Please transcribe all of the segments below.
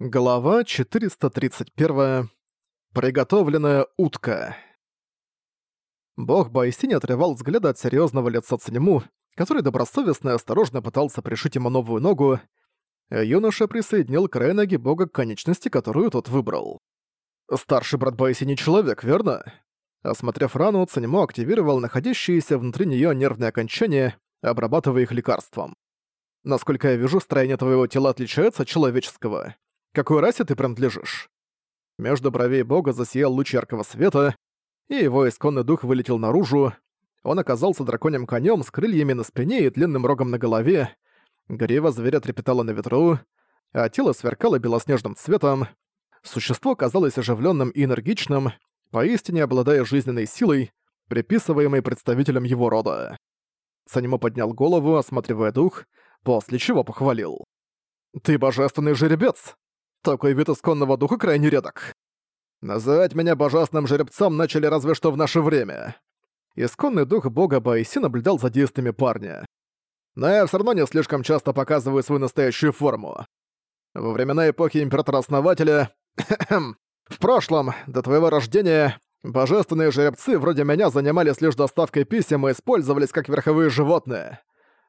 Глава 431. Приготовленная утка. Бог Байси не отрывал взгляда от серьезного лица Циньму, который добросовестно и осторожно пытался пришить ему новую ногу. Юноша присоединил край ноги бога к конечности, которую тот выбрал. Старший брат Байси не человек, верно? Осмотрев рану, Циньму активировал находящиеся внутри нее нервные окончания, обрабатывая их лекарством. Насколько я вижу, строение твоего тела отличается от человеческого какой расе ты принадлежишь?» Между бровей бога засиял луч яркого света, и его исконный дух вылетел наружу. Он оказался драконьим конем с крыльями на спине и длинным рогом на голове. Грива зверя трепетала на ветру, а тело сверкало белоснежным цветом. Существо казалось оживленным и энергичным, поистине обладая жизненной силой, приписываемой представителям его рода. Санимо поднял голову, осматривая дух, после чего похвалил. «Ты божественный жеребец! Такой вид исконного духа крайне редок. Называть меня божественным жеребцом начали разве что в наше время. Исконный дух бога Байси наблюдал за действиями парня. Но я все равно не слишком часто показываю свою настоящую форму. Во времена эпохи Императора-Основателя... в прошлом, до твоего рождения, божественные жеребцы вроде меня занимались лишь доставкой писем и использовались как верховые животные.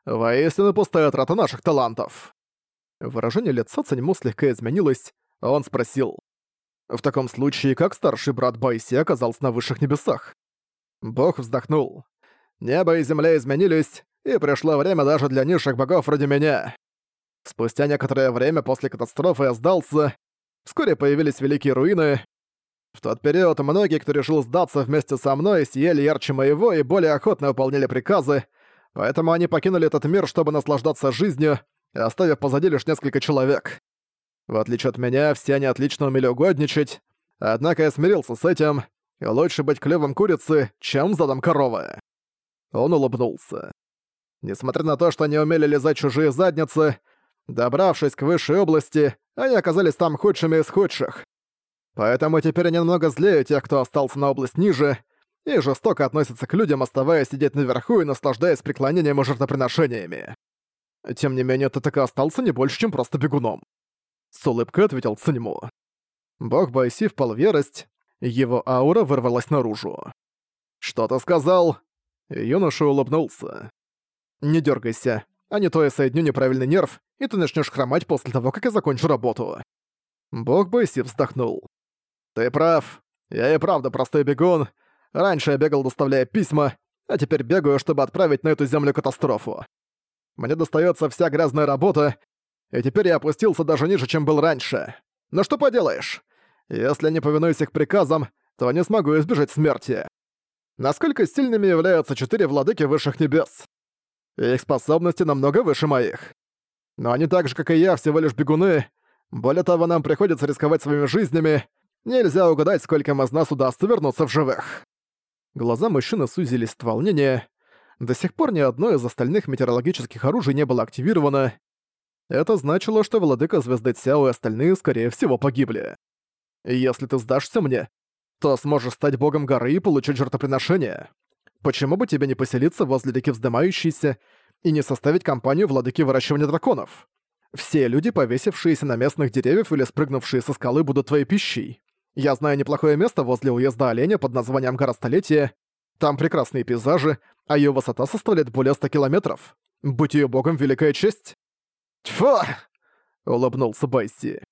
Воистину пустая трата наших талантов. Выражение лица Цаньму слегка изменилось, а он спросил. «В таком случае, как старший брат Байси оказался на высших небесах?» Бог вздохнул. «Небо и земля изменились, и пришло время даже для низших богов вроде меня. Спустя некоторое время после катастрофы я сдался, вскоре появились великие руины. В тот период многие, кто решил сдаться вместе со мной, съели ярче моего и более охотно выполняли приказы, поэтому они покинули этот мир, чтобы наслаждаться жизнью, оставив позади лишь несколько человек. В отличие от меня, все они отлично умели угодничать, однако я смирился с этим, и лучше быть клювом курицы, чем задом коровы. Он улыбнулся. Несмотря на то, что они умели лизать чужие задницы, добравшись к высшей области, они оказались там худшими из худших. Поэтому теперь они немного злее тех, кто остался на область ниже, и жестоко относятся к людям, оставаясь сидеть наверху и наслаждаясь преклонением и жертвоприношениями. Тем не менее, ты так и остался не больше, чем просто бегуном. С улыбкой ответил Циньму. Бог Байси впал в ярость, его аура вырвалась наружу. «Что ты сказал?» Юноша улыбнулся. «Не дергайся, а не то я соединю неправильный нерв, и ты начнешь хромать после того, как я закончу работу». Бог Байси вздохнул. «Ты прав. Я и правда простой бегун. Раньше я бегал, доставляя письма, а теперь бегаю, чтобы отправить на эту землю катастрофу. Мне достается вся грязная работа, и теперь я опустился даже ниже, чем был раньше. Но что поделаешь? Если не повинуюсь их приказам, то не смогу избежать смерти. Насколько сильными являются четыре владыки высших небес? Их способности намного выше моих. Но они так же, как и я, всего лишь бегуны. Более того, нам приходится рисковать своими жизнями. Нельзя угадать, сколько из нас удастся вернуться в живых. Глаза мужчины сузились от волнения. До сих пор ни одно из остальных метеорологических оружий не было активировано. Это значило, что владыка звезды Цяо и остальные, скорее всего, погибли. Если ты сдашься мне, то сможешь стать богом горы и получить жертвоприношение. Почему бы тебе не поселиться возле реки вздымающейся и не составить компанию владыки выращивания драконов? Все люди, повесившиеся на местных деревьев или спрыгнувшие со скалы, будут твоей пищей. Я знаю неплохое место возле уезда Оленя под названием Гора Столетия. Там прекрасные пейзажи, а ее высота составляет более 100 километров. Будь ее богом великая честь. Тьфу! улыбнулся Байси.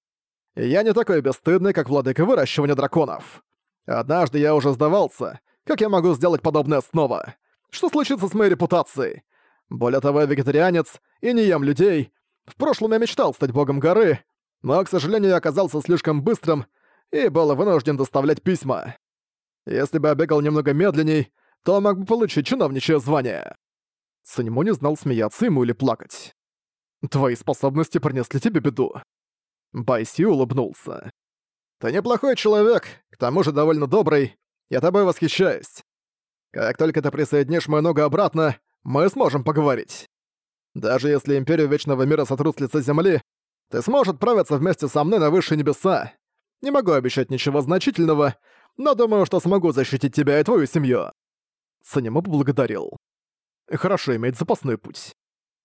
Я не такой бесстыдный, как владыка выращивания драконов. Однажды я уже сдавался. Как я могу сделать подобное снова? Что случится с моей репутацией? Более того, я вегетарианец и не ем людей. В прошлом я мечтал стать богом горы, но, к сожалению, я оказался слишком быстрым и был вынужден доставлять письма. Если бы я бегал немного медленней, то мог бы получить чиновничье звание. Санему не знал, смеяться ему или плакать. Твои способности принесли тебе беду. Байси улыбнулся. Ты неплохой человек, к тому же довольно добрый. Я тобой восхищаюсь. Как только ты присоединишь мою ногу обратно, мы сможем поговорить. Даже если Империю Вечного Мира сотрут с лица Земли, ты сможешь отправиться вместе со мной на высшие небеса. Не могу обещать ничего значительного, но думаю, что смогу защитить тебя и твою семью. Санему поблагодарил. Хорошо иметь запасной путь.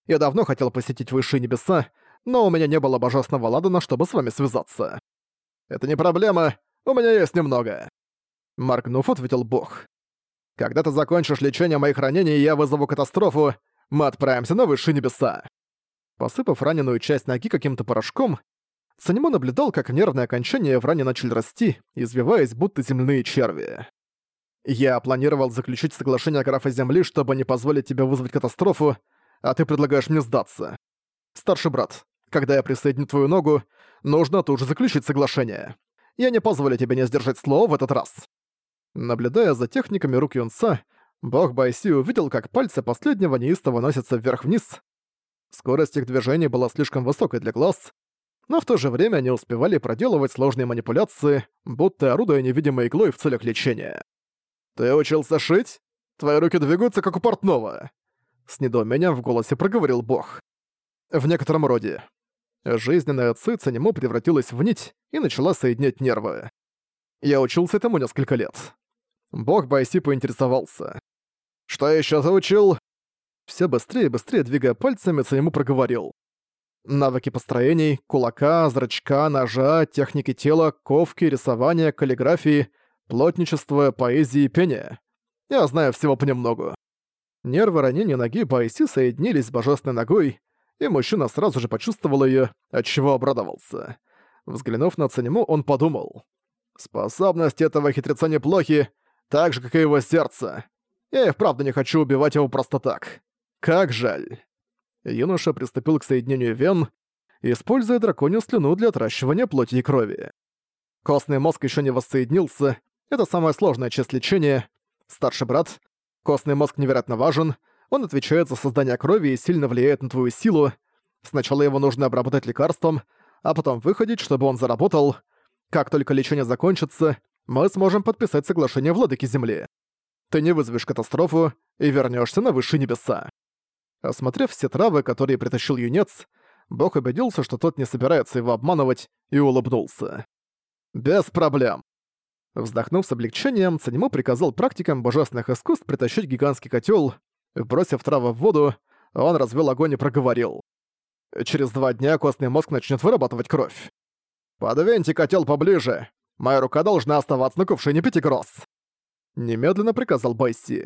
Я давно хотел посетить высшие небеса, но у меня не было божественного ладана, чтобы с вами связаться. Это не проблема, у меня есть немного. Моргнув, ответил бог. Когда ты закончишь лечение моих ранений, я вызову катастрофу, мы отправимся на высшие небеса. Посыпав раненую часть ноги каким-то порошком, Санимо наблюдал, как нервные окончания в ране начали расти, извиваясь, будто земляные черви. «Я планировал заключить соглашение графа Земли, чтобы не позволить тебе вызвать катастрофу, а ты предлагаешь мне сдаться. Старший брат, когда я присоединю твою ногу, нужно тут же заключить соглашение. Я не позволю тебе не сдержать слово в этот раз». Наблюдая за техниками рук Юнца, бог Байси увидел, как пальцы последнего неистово носятся вверх-вниз. Скорость их движения была слишком высокой для глаз, но в то же время они успевали проделывать сложные манипуляции, будто орудуя невидимой иглой в целях лечения. «Ты учился шить? Твои руки двигаются, как у портного!» С недоумением в голосе проговорил бог. «В некотором роде. Жизненная ци нему превратилась в нить и начала соединять нервы. Я учился этому несколько лет. Бог Байси поинтересовался. «Что еще заучил?» Все быстрее и быстрее двигая пальцами, ему проговорил. Навыки построений, кулака, зрачка, ножа, техники тела, ковки, рисования, каллиграфии, плотничество, поэзии пения. Я знаю всего понемногу. Нервы ранения ноги Байси соединились с божественной ногой, и мужчина сразу же почувствовал её, отчего обрадовался. Взглянув на Цанему, он подумал. «Способности этого хитреца неплохи, так же, как и его сердце. Я и вправду не хочу убивать его просто так. Как жаль». Юноша приступил к соединению вен, используя драконью слюну для отращивания плоти и крови. Костный мозг еще не воссоединился, это самая сложная часть лечения. Старший брат, костный мозг невероятно важен, он отвечает за создание крови и сильно влияет на твою силу. Сначала его нужно обработать лекарством, а потом выходить, чтобы он заработал. Как только лечение закончится, мы сможем подписать соглашение владыки Земли. Ты не вызовешь катастрофу и вернешься на высшие небеса. Осмотрев все травы, которые притащил юнец, бог убедился, что тот не собирается его обманывать, и улыбнулся. «Без проблем». Вздохнув с облегчением, Цанему приказал практикам божественных искусств притащить гигантский котел. Бросив травы в воду, он развел огонь и проговорил. «Через два дня костный мозг начнет вырабатывать кровь. Подвиньте котел поближе. Моя рука должна оставаться на кувшине Пятигросс». Немедленно приказал Байси.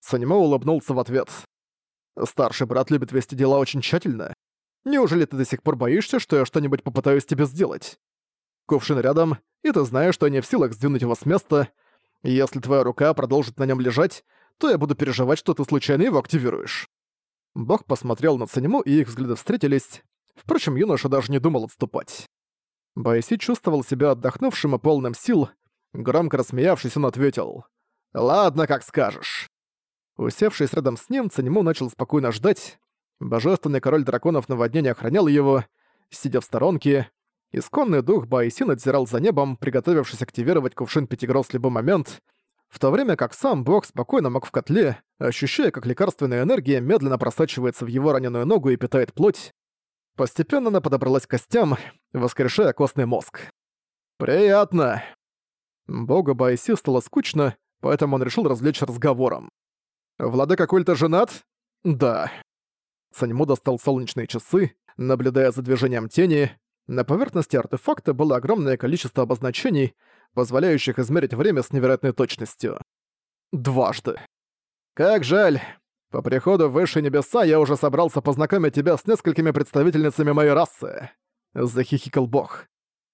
Санимо улыбнулся в ответ. Старший брат любит вести дела очень тщательно. Неужели ты до сих пор боишься, что я что-нибудь попытаюсь тебе сделать? Кувшин рядом, и ты знаешь, что я не в силах сдвинуть его с места. Если твоя рука продолжит на нем лежать, то я буду переживать, что ты случайно его активируешь». Бог посмотрел на Цанему, и их взгляды встретились. Впрочем, юноша даже не думал отступать. Байси чувствовал себя отдохнувшим и полным сил. Громко рассмеявшись, он ответил. «Ладно, как скажешь». Усевшись рядом с ним, Цанему начал спокойно ждать. Божественный король драконов наводнения охранял его, сидя в сторонке. Исконный дух Байси надзирал за небом, приготовившись активировать кувшин Пятигрос в любой момент, в то время как сам бог спокойно мог в котле, ощущая, как лекарственная энергия медленно просачивается в его раненую ногу и питает плоть. Постепенно она подобралась к костям, воскрешая костный мозг. «Приятно!» Богу Байси стало скучно, поэтому он решил развлечь разговором. «Владыка культа женат?» «Да». Саньму достал солнечные часы, наблюдая за движением тени. На поверхности артефакта было огромное количество обозначений, позволяющих измерить время с невероятной точностью. Дважды. «Как жаль. По приходу в Высшие Небеса я уже собрался познакомить тебя с несколькими представительницами моей расы», — захихикал бог.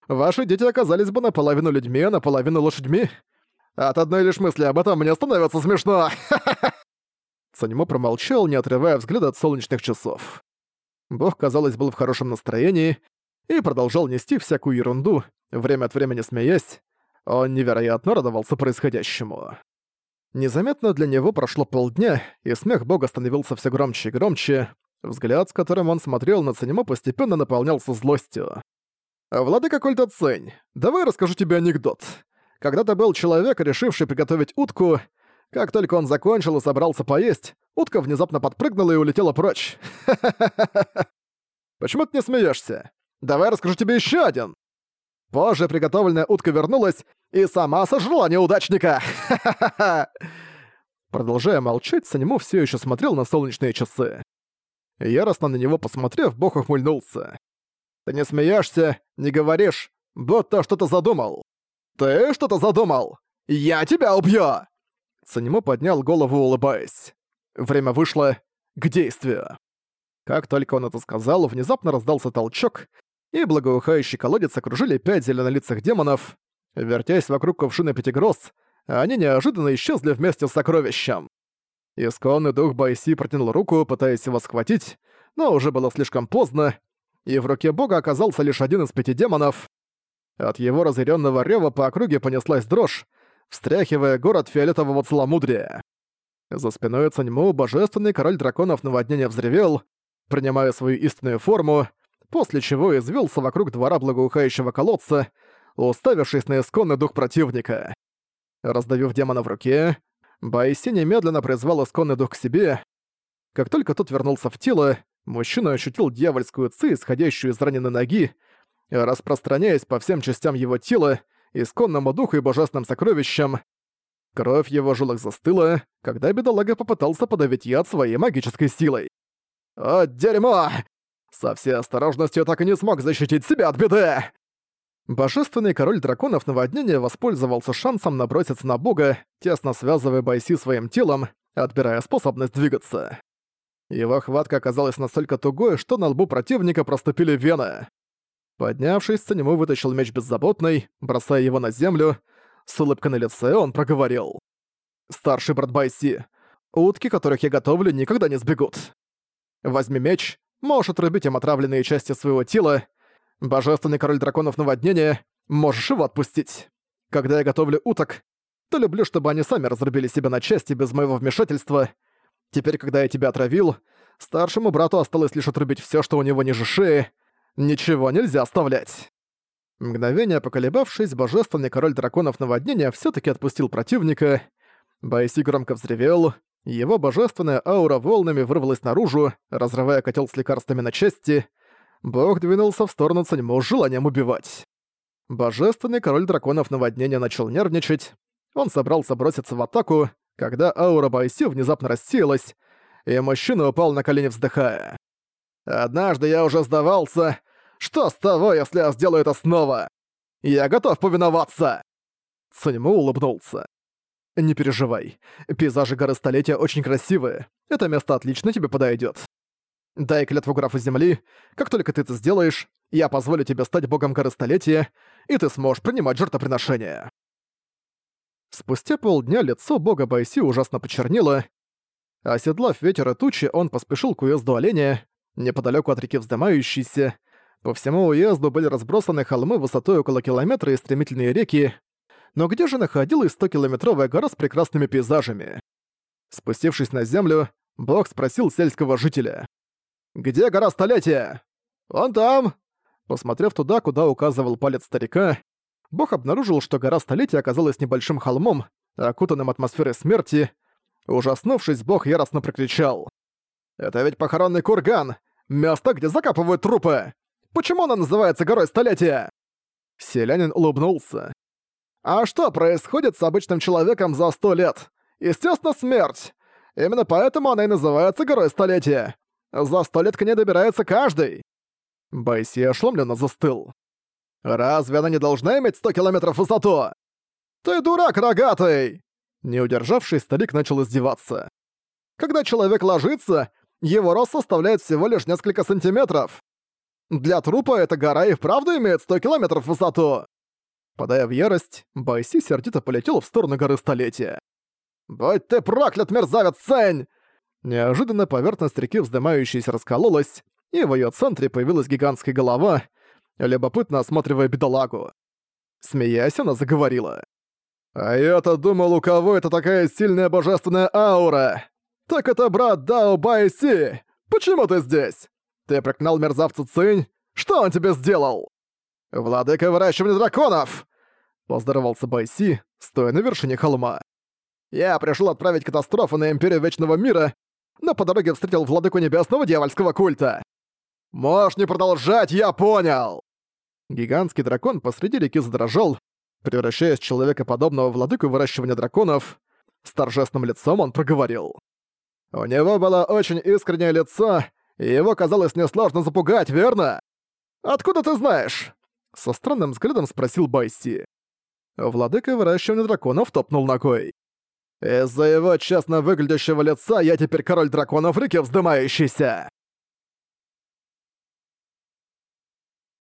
«Ваши дети оказались бы наполовину людьми, а наполовину лошадьми. От одной лишь мысли об этом мне становится смешно. Санимо промолчал, не отрывая взгляда от солнечных часов. Бог, казалось, был в хорошем настроении и продолжал нести всякую ерунду, время от времени смеясь. Он невероятно радовался происходящему. Незаметно для него прошло полдня, и смех Бога становился все громче и громче. Взгляд, с которым он смотрел на Цанимо, постепенно наполнялся злостью. «Владыка Кольта Цень, давай расскажу тебе анекдот. Когда-то был человек, решивший приготовить утку, как только он закончил и собрался поесть, утка внезапно подпрыгнула и улетела прочь. Почему ты не смеешься? Давай расскажу тебе еще один. Позже приготовленная утка вернулась и сама сожрала неудачника. Продолжая молчать, Санему все еще смотрел на солнечные часы. Яростно на него посмотрев, бог ухмыльнулся. «Ты не смеешься, не говоришь, будто что-то задумал. Ты что-то задумал? Я тебя убью!» Санему поднял голову, улыбаясь. Время вышло к действию. Как только он это сказал, внезапно раздался толчок, и благоухающий колодец окружили пять зеленолицых демонов. Вертясь вокруг кувшина Пятигроз, они неожиданно исчезли вместе с сокровищем. Исконный дух Байси протянул руку, пытаясь его схватить, но уже было слишком поздно, и в руке бога оказался лишь один из пяти демонов. От его разъяренного рева по округе понеслась дрожь, встряхивая город фиолетового целомудрия. За спиной Цаньму божественный король драконов наводнения взревел, принимая свою истинную форму, после чего извелся вокруг двора благоухающего колодца, уставившись на исконный дух противника. Раздавив демона в руке, Байси немедленно призвал исконный дух к себе. Как только тот вернулся в тело, мужчина ощутил дьявольскую ци, исходящую из раненой ноги, распространяясь по всем частям его тела, исконному духу и божественным сокровищам. Кровь его жилах застыла, когда бедолага попытался подавить яд своей магической силой. «О, дерьмо! Со всей осторожностью так и не смог защитить себя от беды!» Божественный король драконов наводнения воспользовался шансом наброситься на бога, тесно связывая Байси своим телом, отбирая способность двигаться. Его хватка оказалась настолько тугой, что на лбу противника проступили вены. Поднявшись, Цанему вытащил меч беззаботный, бросая его на землю. С улыбкой на лице он проговорил. «Старший брат Байси, утки, которых я готовлю, никогда не сбегут. Возьми меч, можешь отрубить им отравленные части своего тела. Божественный король драконов наводнения, можешь его отпустить. Когда я готовлю уток, то люблю, чтобы они сами разрубили себя на части без моего вмешательства. Теперь, когда я тебя отравил, старшему брату осталось лишь отрубить все, что у него ниже шеи, Ничего нельзя оставлять. Мгновение поколебавшись, божественный король драконов наводнения все таки отпустил противника. Байси громко взревел, его божественная аура волнами вырвалась наружу, разрывая котел с лекарствами на части. Бог двинулся в сторону Цаньмо с желанием убивать. Божественный король драконов наводнения начал нервничать. Он собрался броситься в атаку, когда аура Байси внезапно рассеялась, и мужчина упал на колени вздыхая. Однажды я уже сдавался. Что с того, если я сделаю это снова? Я готов повиноваться!» Цуньму улыбнулся. «Не переживай. Пейзажи горы Столетия очень красивые. Это место отлично тебе подойдет. Дай клятву графу Земли. Как только ты это сделаешь, я позволю тебе стать богом горы Столетия, и ты сможешь принимать жертвоприношения». Спустя полдня лицо бога Байси ужасно почернело. Оседлав ветер и тучи, он поспешил к уезду оленя, Неподалеку от реки вздымающейся, по всему уезду были разбросаны холмы высотой около километра и стремительные реки, но где же находилась 100-километровая гора с прекрасными пейзажами? Спустившись на землю, бог спросил сельского жителя. «Где гора Столетия?» «Он там!» Посмотрев туда, куда указывал палец старика, бог обнаружил, что гора Столетия оказалась небольшим холмом, окутанным атмосферой смерти. Ужаснувшись, бог яростно прокричал. Это ведь похоронный курган! Место, где закапывают трупы! Почему она называется Горой Столетия?» Селянин улыбнулся. «А что происходит с обычным человеком за сто лет? Естественно, смерть! Именно поэтому она и называется Горой Столетия. За сто лет к ней добирается каждый!» Байси ошеломленно застыл. «Разве она не должна иметь сто километров высоту?» «Ты дурак, рогатый!» Не удержавшись, старик начал издеваться. «Когда человек ложится, его рост составляет всего лишь несколько сантиметров. Для трупа эта гора и вправду имеет 100 километров в высоту. Подая в ярость, Байси сердито полетел в сторону горы Столетия. «Будь ты проклят, мерзавец Сэнь!» Неожиданно поверхность реки вздымающейся раскололась, и в её центре появилась гигантская голова, любопытно осматривая бедолагу. Смеясь, она заговорила. «А я-то думал, у кого это такая сильная божественная аура! «Так это брат Дао Байси! Почему ты здесь? Ты проклинал мерзавца Цинь? Что он тебе сделал?» «Владыка выращивания драконов!» Поздоровался Байси, стоя на вершине холма. «Я пришел отправить катастрофу на Империю Вечного Мира, но по дороге встретил владыку небесного дьявольского культа. Можешь не продолжать, я понял!» Гигантский дракон посреди реки задрожал, превращаясь в человекоподобного владыку выращивания драконов. С торжественным лицом он проговорил. У него было очень искреннее лицо, Его казалось несложно запугать, верно? Откуда ты знаешь? Со странным взглядом спросил Байси. Владыка выращивания драконов топнул ногой. Из-за его честно выглядящего лица я теперь король драконов реки вздымающийся.